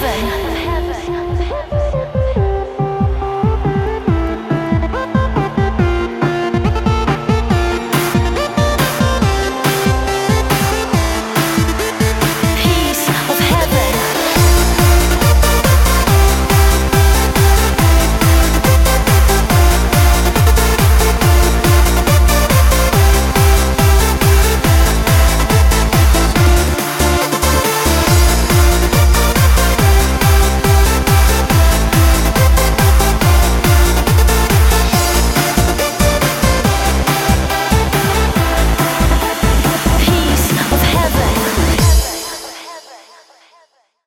我。